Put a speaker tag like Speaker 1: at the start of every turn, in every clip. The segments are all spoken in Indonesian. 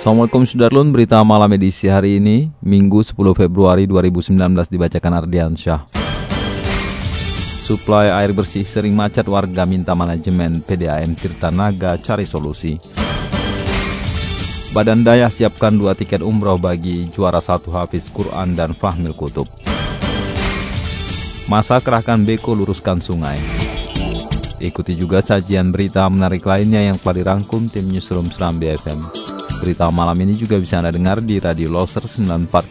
Speaker 1: Assalamualaikum Sudarlun, berita malam edisi hari ini, Minggu 10 Februari 2019 dibacakan Ardian Syah. Suplai air bersih sering macet warga minta manajemen PDAM Tirtanaga cari solusi. Badan Daya siapkan dua tiket umroh bagi juara satu Hafiz Quran dan Fahmil Kutub. Masa kerahkan beko luruskan sungai. Ikuti juga sajian berita menarik lainnya yang telah dirangkum tim Newsroom Seram BFM. Berita malam ini juga bisa Anda dengar di Radio Loser 94,6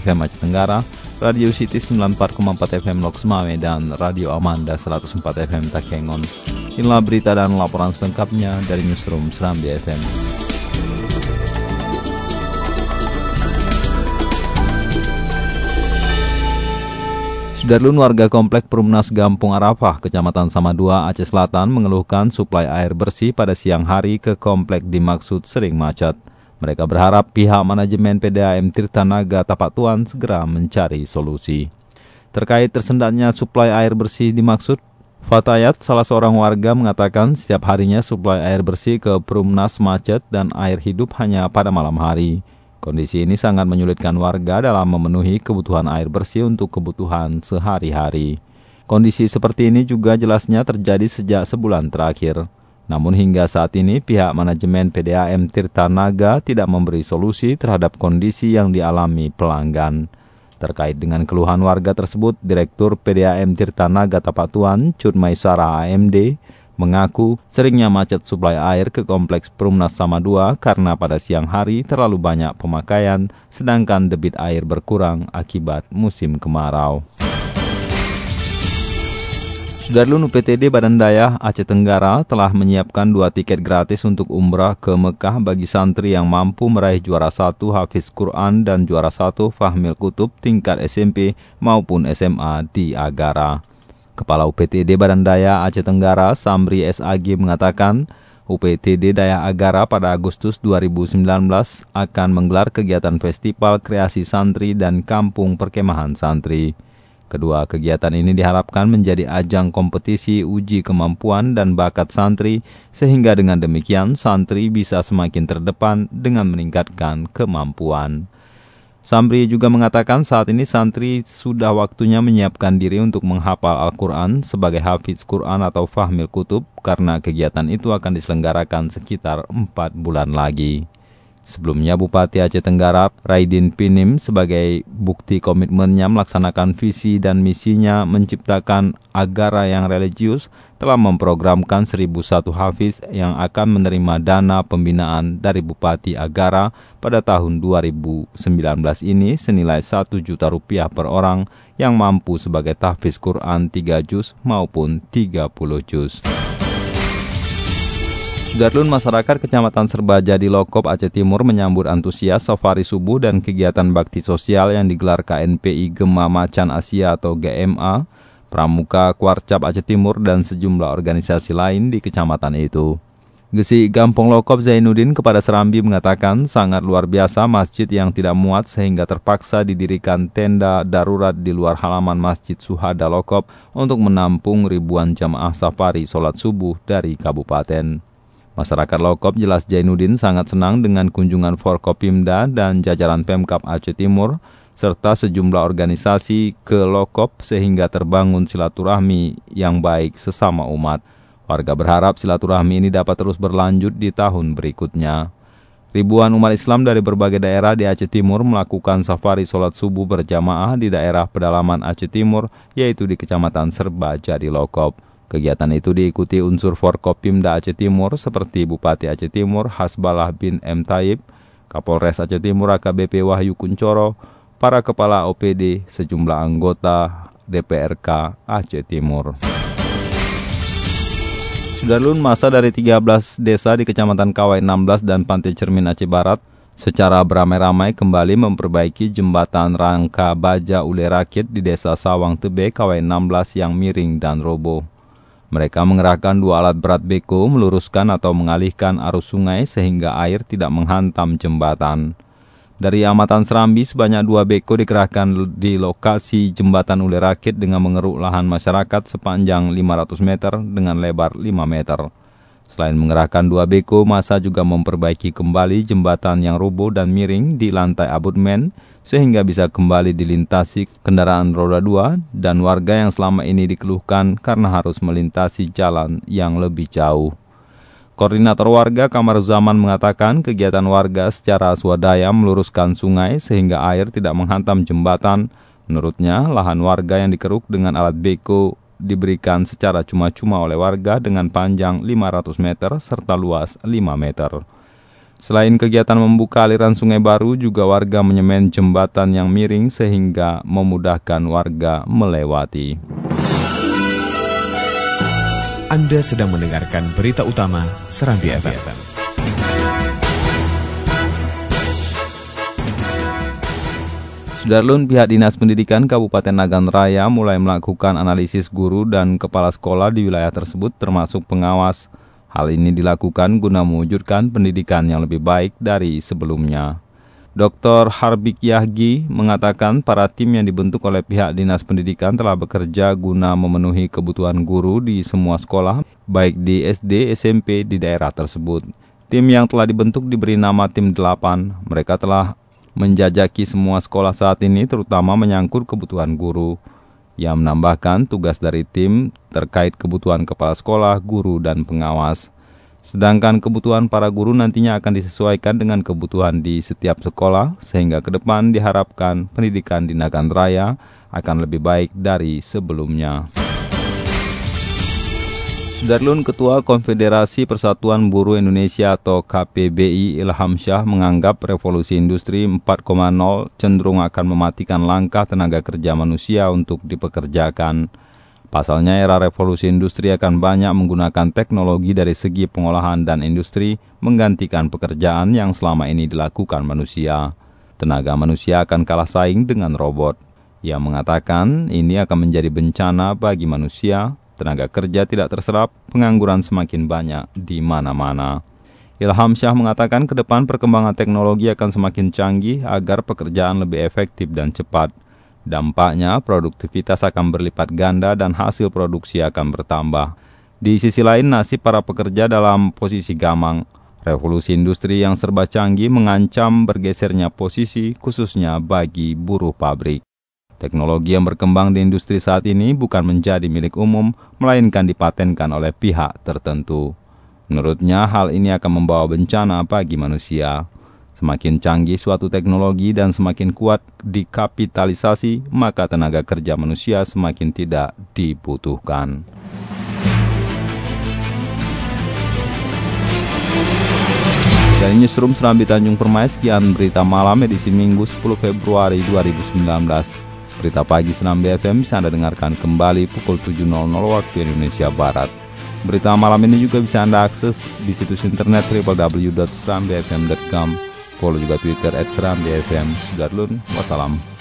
Speaker 1: FM Aceh Tenggara, Radio City 94,4 FM Lok Semame, dan Radio Amanda 104 FM Takengon. Inilah berita dan laporan selengkapnya dari Newsroom Serambi FM. Sudarlun warga komplek Perumnas Gampung Arafah, Kecamatan Samadua, Aceh Selatan mengeluhkan suplai air bersih pada siang hari ke komplek dimaksud sering macet. Mereka berharap pihak manajemen PDAM Tirtanaga Tapatuan segera mencari solusi. Terkait tersendatnya suplai air bersih dimaksud, Fatayat, salah seorang warga mengatakan setiap harinya suplai air bersih ke Perumnas macet dan air hidup hanya pada malam hari. Kondisi ini sangat menyulitkan warga dalam memenuhi kebutuhan air bersih untuk kebutuhan sehari-hari. Kondisi seperti ini juga jelasnya terjadi sejak sebulan terakhir. Namun hingga saat ini pihak manajemen PDAM Tirtanaga tidak memberi solusi terhadap kondisi yang dialami pelanggan. Terkait dengan keluhan warga tersebut, Direktur PDAM Tirtanaga Tapatuan, Cud Maisara AMD, mengaku seringnya macet suplai air ke kompleks Perumnas Sama 2 karena pada siang hari terlalu banyak pemakaian, sedangkan debit air berkurang akibat musim kemarau. Sudarlun UPTD Badan Daya Aceh Tenggara telah menyiapkan dua tiket gratis untuk umrah ke Mekah bagi santri yang mampu meraih juara satu Hafiz Quran dan juara satu Fahmil Kutub tingkat SMP maupun SMA di Agara. Kepala UPTD Badan Daya Aceh Tenggara Samri SAG mengatakan, UPTD Daya Agara pada Agustus 2019 akan menggelar kegiatan festival kreasi santri dan kampung perkemahan santri. Kedua kegiatan ini diharapkan menjadi ajang kompetisi uji kemampuan dan bakat santri, sehingga dengan demikian santri bisa semakin terdepan dengan meningkatkan kemampuan. Samri juga mengatakan saat ini santri sudah waktunya menyiapkan diri untuk menghafal Al-Quran sebagai hafiz Quran atau fahmil kutub karena kegiatan itu akan diselenggarakan sekitar 4 bulan lagi. Sebelumnya Bupati Aceh Tenggara Raidin Pinim sebagai bukti komitmennya melaksanakan visi dan misinya menciptakan agara yang religius telah memprogramkan 1001 hafiz yang akan menerima dana pembinaan dari Bupati Agara pada tahun 2019 ini senilai 1 juta rupiah per orang yang mampu sebagai tahfiz Quran 3 juz maupun 30 juz. Sudarlun masyarakat Kecamatan Serbaja di Lokop Aceh Timur menyambut antusias safari subuh dan kegiatan bakti sosial yang digelar KNPI Gema Macan Asia atau GMA, Pramuka Kuarcap Aceh Timur dan sejumlah organisasi lain di kecamatan itu. Gesi Gampong Lokop Zainuddin kepada Serambi mengatakan sangat luar biasa masjid yang tidak muat sehingga terpaksa didirikan tenda darurat di luar halaman Masjid Suhada Lokop untuk menampung ribuan jamaah safari sholat subuh dari kabupaten. Masyarakat Lokop jelas Jainuddin sangat senang dengan kunjungan Forkopimda dan jajaran Pemkap Aceh Timur serta sejumlah organisasi ke Lokop sehingga terbangun silaturahmi yang baik sesama umat. Warga berharap silaturahmi ini dapat terus berlanjut di tahun berikutnya. Ribuan umat Islam dari berbagai daerah di Aceh Timur melakukan safari sholat subuh berjamaah di daerah pedalaman Aceh Timur, yaitu di Kecamatan Serba Jadi Lokop. Kegiatan itu diikuti unsur Forkopimda Aceh Timur seperti Bupati Aceh Timur Hasbalah bin M. Taib, Kapolres Aceh Timur AKBP Wahyu Kuncoro, para kepala OPD, sejumlah anggota DPRK Aceh Timur. Sudarlun masa dari 13 desa di Kecamatan Kawai 16 dan Pantai Cermin Aceh Barat secara beramai-ramai kembali memperbaiki jembatan rangka baja ule rakit di desa Sawang Tebe Kawai 16 yang miring dan roboh. Mereka mengerahkan dua alat berat beko meluruskan atau mengalihkan arus sungai sehingga air tidak menghantam jembatan. Dari amatan Serambi, sebanyak dua beko dikerahkan di lokasi jembatan Ule Rakit dengan mengeruk lahan masyarakat sepanjang 500 meter dengan lebar 5 meter. Selain mengerahkan dua beko, masa juga memperbaiki kembali jembatan yang roboh dan miring di lantai abutmen sehingga bisa kembali dilintasi kendaraan roda dua dan warga yang selama ini dikeluhkan karena harus melintasi jalan yang lebih jauh. Koordinator warga Kamar Zaman mengatakan kegiatan warga secara swadaya meluruskan sungai sehingga air tidak menghantam jembatan. Menurutnya, lahan warga yang dikeruk dengan alat beko diberikan secara cuma-cuma oleh warga dengan panjang 500 meter serta luas 5 meter. Selain kegiatan membuka aliran sungai baru, juga warga menyemen jembatan yang miring sehingga memudahkan warga melewati.
Speaker 2: Anda sedang mendengarkan berita utama Serambi, FM.
Speaker 1: Sudarlun pihak Dinas Pendidikan Kabupaten Nagan Raya mulai melakukan analisis guru dan kepala sekolah di wilayah tersebut termasuk pengawas. Hal ini dilakukan guna mewujudkan pendidikan yang lebih baik dari sebelumnya. Dr. Harbik Yahgi mengatakan para tim yang dibentuk oleh pihak Dinas Pendidikan telah bekerja guna memenuhi kebutuhan guru di semua sekolah, baik di SD, SMP di daerah tersebut. Tim yang telah dibentuk diberi nama Tim 8. Mereka telah menjajaki semua sekolah saat ini terutama menyangkut kebutuhan guru. Yang menambahkan tugas dari tim terkait kebutuhan kepala sekolah, guru, dan pengawas. Sedangkan kebutuhan para guru nantinya akan disesuaikan dengan kebutuhan di setiap sekolah, sehingga ke depan diharapkan pendidikan di Nagan Raya akan lebih baik dari sebelumnya. Sudarlun Ketua Konfederasi Persatuan Buruh Indonesia atau KPBI Ilham Syah menganggap revolusi industri 4.0 cenderung akan mematikan langkah tenaga kerja manusia untuk dipekerjakan. Pasalnya era revolusi industri akan banyak menggunakan teknologi dari segi pengolahan dan industri menggantikan pekerjaan yang selama ini dilakukan manusia. Tenaga manusia akan kalah saing dengan robot. Ia mengatakan ini akan menjadi bencana bagi manusia, tenaga kerja tidak terserap, pengangguran semakin banyak di mana-mana. Ilham Syah mengatakan ke depan perkembangan teknologi akan semakin canggih agar pekerjaan lebih efektif dan cepat. Dampaknya, produktivitas akan berlipat ganda dan hasil produksi akan bertambah. Di sisi lain, nasib para pekerja dalam posisi gamang. Revolusi industri yang serba canggih mengancam bergesernya posisi khususnya bagi buruh pabrik. Teknologi yang berkembang di industri saat ini bukan menjadi milik umum, melainkan dipatenkan oleh pihak tertentu. Menurutnya, hal ini akan membawa bencana bagi manusia. Semakin canggih suatu teknologi dan semakin kuat dikapitalisasi, maka tenaga kerja manusia semakin tidak dibutuhkan. Dari Newsroom Serambi Tanjung Permai, sekian berita malam edisi Minggu 10 Februari 2019. Berita pagi Serambi FM bisa Anda dengarkan kembali pukul 7.00 waktu Indonesia Barat. Berita malam ini juga bisa Anda akses di situs internet www.serambifm.com follow juga Twitter at Seram BFM. Wassalam.